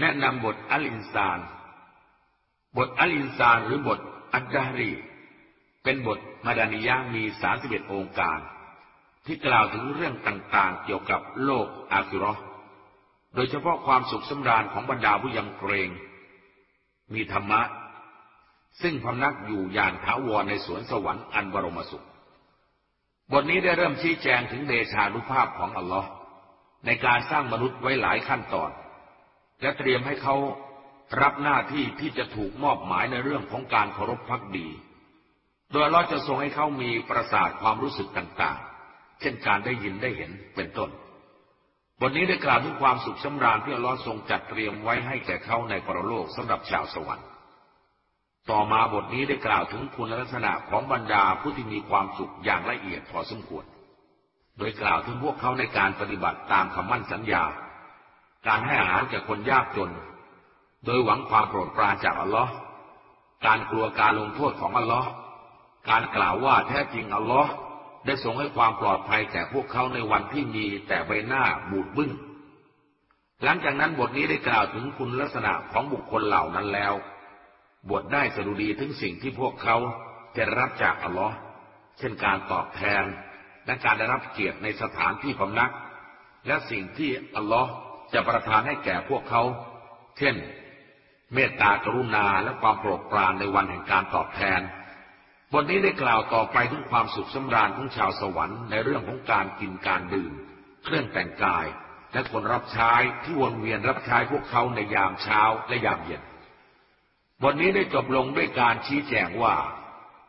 แนะนำบทอัลอินซาน บทอัลอินซานหรือบทอัดดารี เป็นบทมาดานิยามีสามสิบเอ็ดองค์การ ที่กล่าวถึงเรื่องต่างๆ เกี่ยวกับโลกอาคิรอโดยเฉพาะความสุขสำราญของบรรดาผู้ยังเกรง มีธรรมะ ซึ่งพำนักอยู่อย่างถาวรในสวนสวรรค์อันบรมสุข บทนี้ได้เริ่มชี้แจงถึงเดชานุภาพของอัลลอฮ์ในการสร้างมนุษย์ไว้หลายขั้นตอน และเตรียมให้เขารับหน้าที่ที่จะถูกมอบหมายในเรื่องของการเคารพพักดี โดยเราจะทรงให้เขามีประสาทความรู้สึกต่างๆ เช่นการได้ยินได้เห็นเป็นต้น บทนี้ได้กล่าวถึงความสุขสำราญที่เราทรงจัดเตรียมไว้ให้แก่เขาในปรโลกสำหรับชาวสวรรค์ ต่อมาบทนี้ได้กล่าวถึงคุณลักษณะของบรรดาผู้ที่มีความสุขอย่างละเอียดพอสมควร โดยกล่าวถึงพวกเขาในการปฏิบัติตามคำมั่นสัญญา การให้อาหารแก่คนยากจน โดยหวังความโปรดปรานจากอัลลอฮ์การกลัวการลงโทษของอัลลอฮ์การกล่าวว่าแท้จริงอัลลอฮ์ได้ทรงให้ความปลอดภัยแก่พวกเขาในวันที่มีแต่ใบหน้าบูดบึ้ง หลังจากนั้นบทนี้ได้กล่าวถึงคุณลักษณะของบุคคลเหล่านั้นแล้ว บทได้สรุดีถึงสิ่งที่พวกเขาจะรับจากอัลลอฮ์เช่นการตอบแทน และการได้รับเกียรติในสถานที่พำนัก และสิ่งที่อัลลอฮ์ จะประทานให้แก่พวกเขา เช่น เมตตากรุณาและความโปรดปรานในวันแห่งการตอบแทน บทนี้ได้กล่าวต่อไปถึงความสุขสำราญของชาวสวรรค์ในเรื่องของการกินการดื่ม เครื่องแต่งกาย และคนรับใช้ที่วนเวียนรับใช้พวกเขาในยามเช้าและยามเย็น บทนี้ได้จบลงด้วยการชี้แจงว่า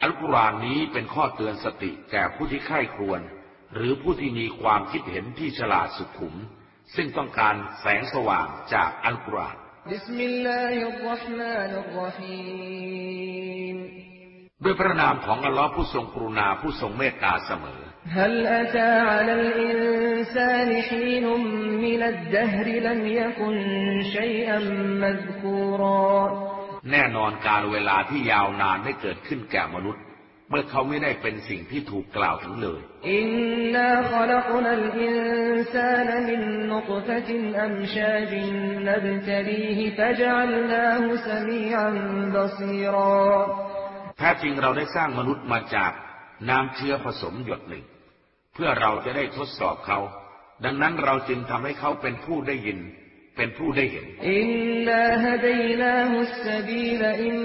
อัลกุรอานนี้เป็นข้อเตือนสติแก่ผู้ที่ใคร่ครวญหรือผู้ที่มีความคิดเห็นที่ฉลาดสุขุม ซึ่งต้องการแสงสว่างจากอัลกุรอานด้วยพระนามของอัลลอฮ์ผู้ทรงกรุณาผู้ทรงเมตตาเสมอ هل أتى على الإنسان حين من الدهر لم يكن شيئا مذكورا แน่นอนการเวลาที่ยาวนานได้เกิดขึ้นแก่มนุษย์ เมื่อเขาไม่ได้เป็นสิ่งที่ถูกกล่าวถึงเลย อินนาขลักนัลอินซานมินนุตฟะตินอัมชาจินนบตลีฮิฟะจัลนาฮุสมีอันบซีรอแท้จริงเราได้สร้างมนุษย์มาจากน้ำเชื้อผสมหยดหนึ่ง เพื่อเราจะได้ทดสอบเขา ดังนั้นเราจึงทำให้เขาเป็นผู้ได้ยิน เป็นผู้ได้เห็นอินนาฮดัยนาฮุสซบีลอิม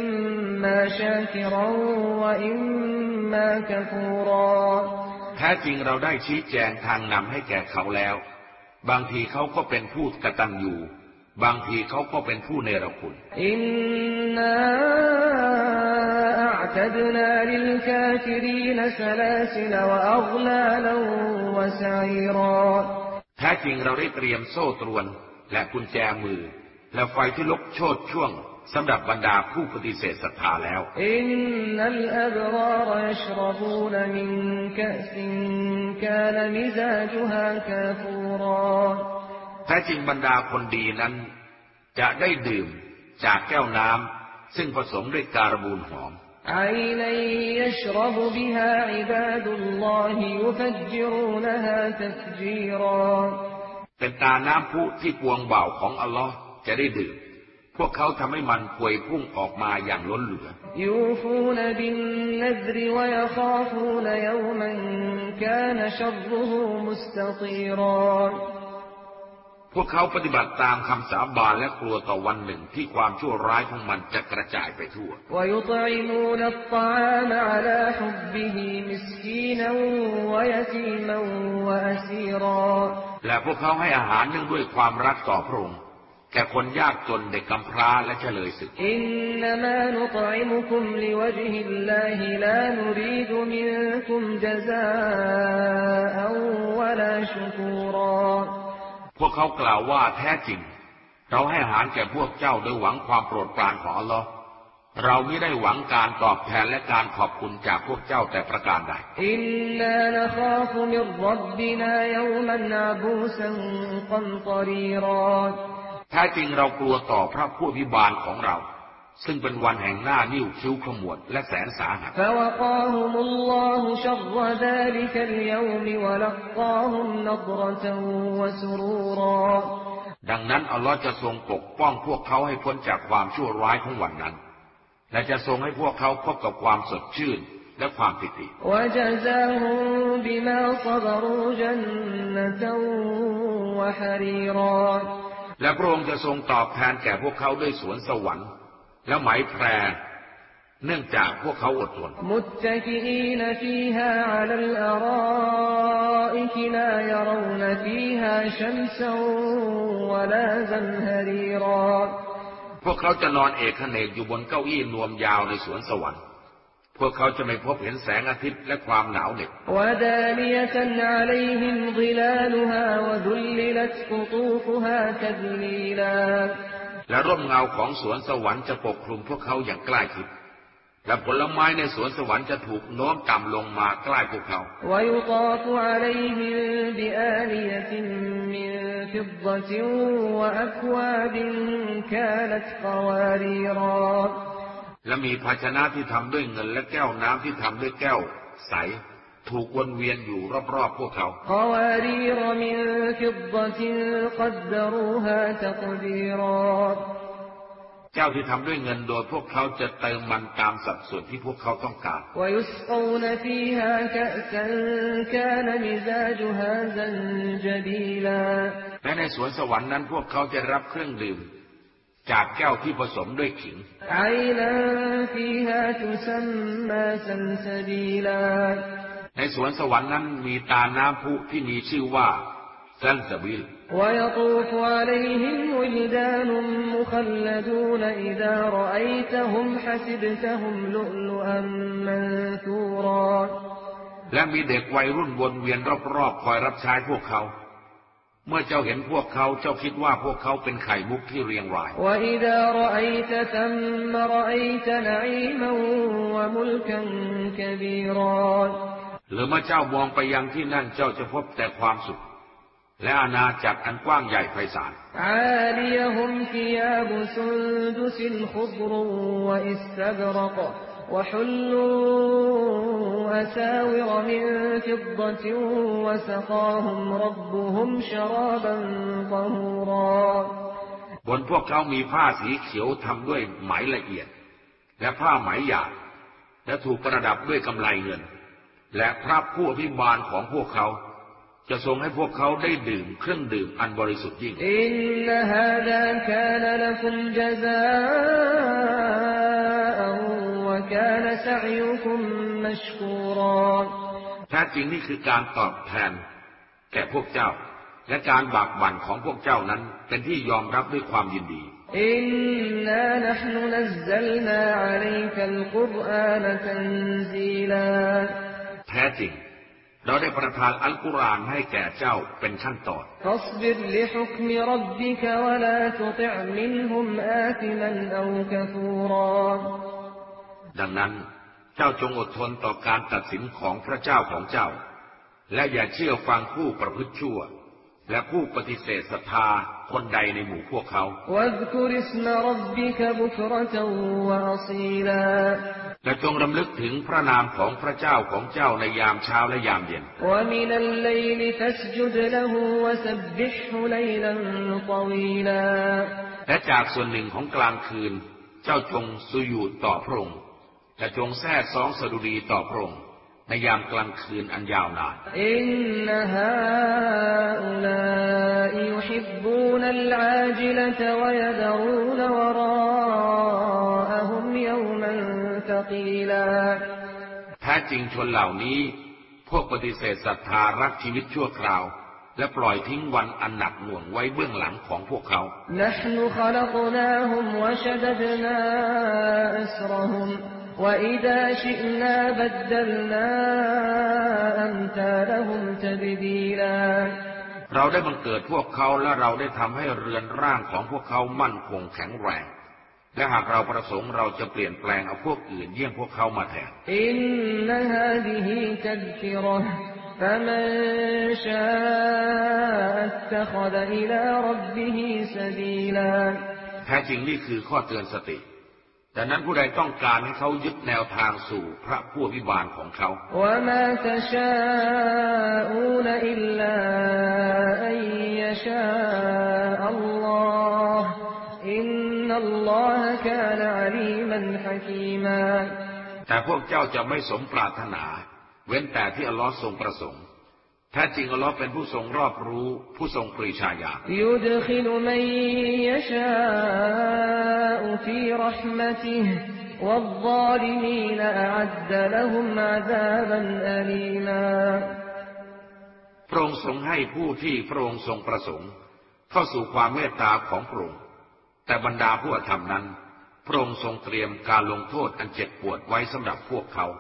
มาชาคิรวะอิมมากฟูรอแท้จริงเราได้ชี้แจงทางนำให้แก่เขาแล้ว บางทีเขาก็เป็นผู้กตัญญูบางทีเขาก็เป็นผู้เนรคุณอินนาأعتدنا للكافرين سلاسل وأغلالا وسعيراแท้จริงเราได้เตรียมโซ่ตรวน และกุญแจมือ และไฟที่ลุกโชติช่วง สำหรับบรรดาผู้ปฏิเสธศรัทธาแล้ว إن الأبرار يشربون من كأس كان مزاجها كافوراแท้จริงบรรดาคนดีนั้น จะได้ดื่มจากแก้วน้ำซึ่งผสมด้วยการบูนหอมไอลยชรบบิฮาอิบาดุลลอฮิยุฟัจรูนฮาตัจีรอเป็นตาน้ำพุที่ปวงเบาของอัลลอฮ์จะได้ดื่ม พวกเขาทำให้มันพวยพุ่งออกมาอย่างล้นเหลือยูฟูนบินนดรวยคาฟูนยมันกานชรุหูมุสตีรอนพวกเขาปฏิบัติตามคำสาบานและกลัวต่อวันหนึ่งที่ความชั่วร้ายของมันจะกระจายไปทั่ว และพวกเขาให้อาหารเนื่องด้วยความรักต่อพระองค์ แก่คนยากจนเด็กกำพร้าและเฉลยศึกอินนามานุตอิมุคุมลิวจฮิลลาฮิลานุรีดุมินคุมจซาอัลวะลาชุกูรอพวกเขากล่าวว่าแท้จริง เราให้อาหารแก่พวกเจ้าโดยหวังความโปรดปรานของอัลลอฮ์เราไม่ได้หวังการตอบแทนและการขอบคุณจากพวกเจ้าแต่ประการใดอินนานคาฟุมิรับบินายมันอาบูสันกัมตรีรอ แท้จริงเรากลัวต่อพระผู้พิบาลของเรา ซึ่งเป็นวันแห่งหน้านิ้วคิ้วขมวดและแสนสาหัสดังนั้นอัลลอฮ์จะทรงปกป้องพวกเขาให้พ้นจากความชั่วร้ายของวันนั้น และจะทรงให้พวกเขาพบกับความสดชื่นและความปิติและ และพระองค์จะทรงตอบแทนแก่พวกเขาด้วยสวนสวรรค์ และไหมแพรเนื่องจากพวกเขาอดทนมุตกีนฟีฮาอัลลอรออิกลายรอนฟีฮาชัมซวะลาซันฮรีรอพวกเขาจะนอนเอกเนกอยู่บนเก้าอี้นวมยาวในสวนสวรรค์พวกเขาจะไม่พบเห็นแสงอาทิตย์และความหนาวเหน็บวละ และร่มเงาของสวนสวรรค์จะปกคลุมพวกเขาอย่างใกล้ชิดและผลไม้ในสวนสวรรค์จะถูกน้อมต่ำลงมาใกล้พวกเขาและมีภาชนะที่ทำด้วยเงินและแก้วน้ำที่ทำด้วยแก้ว ใส ถูกวนเวียนอยู่รอบๆพวกเขาเจ้าที่ทำด้วยเงินโดยพวกเขาจะเติมมันตามสัดส่วนที่พวกเขาต้องการ และในสวนสวรรค์นั้นพวกเขาจะรับเครื่องดื่มจากแก้วที่ผสมด้วยขิง ไอลาฟีฮาตุสัมมาสันสดีลา ในสวนสวรรค์นั้นมีตาน้ำพุที่มีชื่อว่าซันสบิล ويطوف عليهم ولدان مخلدون إذا رأيتهم حسبتهم لؤلؤا منثورا และมีเด็กวัยรุ่นวนเวียนรอบๆคอยรับใช้พวกเขา เมื่อเจ้าเห็นพวกเขาเจ้าคิดว่าพวกเขาเป็นไข่มุกที่เรียงราย وإذا رأيت ثم หรือเมื่อเจ้ามองไปยังที่นั่นเจ้าจะพบแต่ความสุข และอาณาจักรอันกว้างใหญ่ไพศาลบนพวกเขามีผ้าสีเขียวทำด้วยไหมละเอียด และผ้าไหมหยาดและถูกประดับด้วยกำไลเงิน และพระผู้อภิบาลของพวกเขา จะทรงให้พวกเขาได้ดื่มเครื่องดื่มอันบริสุทธิ์ยิ่งอินนฮาดาคาลลคุมจซาอันวะกาลสะยุคุมมัชกูรอนแท้จริงนี่คือการตอบแทน แก่พวกเจ้า และการบากบั่นของพวกเจ้านั้น เป็นที่ยอมรับด้วยความยินดีอินนานะห์นุนัซซัลนาอะลัยกัลกุรอานตันซีลา แท้จริง เราได้ประทานอัลกุรอานให้แก่เจ้าเป็นขั้นตอนดังนั้นเจ้าจงอดทนต่อการตัดสินของพระเจ้าของเจ้า และอย่าเชื่อฟังผู้ประพฤติชั่ว และผู้ปฏิเสธศรัทธา คนใดในหมู่พวกเขา และจงรำลึกถึงพระนามของพระเจ้าของเจ้าในยามเช้าและยามเย็น และจากส่วนหนึ่งของกลางคืน เจ้าจงสุยูดต่อพระองค์และจงแท้ซองสดุดีต่อพระองค์ ในยามกลางคืนอันยาวนานอินนฮาอุลายฮิบบูนัลอาจิลตะวยดรูนวราอฮุมยอมันตะกีลาแท้จริงชนเหล่านี้ พวกปฏิเสธศรัทธารักชีวิตชั่วคราว และปล่อยทิ้งวันอันหนักหน่วงไว้เบื้องหลังของพวกเขา وإذا شئنا بدلنا أمثالهم تبديلا เราได้บังเกิดพวกเขาและเราได้ทำให้เรือนร่างของพวกเขามั่นคงแข็งแรง และหากเราประสงค์เราจะเปลี่ยนแปลงเอาพวกอื่นเยี่ยงพวกเขามาแทนอินนฮาดิฮิตัลฟิรห์ฟมันชาอัตดอิลารับบิสบีลาแท้จริงนี่คือข้อเตือนสติ ดังนั้นผู้ใดต้องการให้เขายึดแนวทางสู่พระผู้วิบาลของเขาแต่พวกเจ้าจะไม่สมปรารถนา เว้นแต่ที่อัลลอฮ์ทรงประสงค์ แท้จริงอัลลอฮ์เป็นผู้ทรงรอบรู้ ผู้ทรงปรีชาญาณ يدخل من يشاء في رحمته والظالمين أعد لهم عذابا أليما พระองค์ทรงให้ผู้ที่พระองค์ทรงประสงค์ เข้าสู่ความเมตตาของพระองค์แต่บรรดาผู้อธรรมนั้น พระองค์ทรงเตรียมการลงโทษอันเจ็บปวดไว้สำหรับพวกเขา ۖ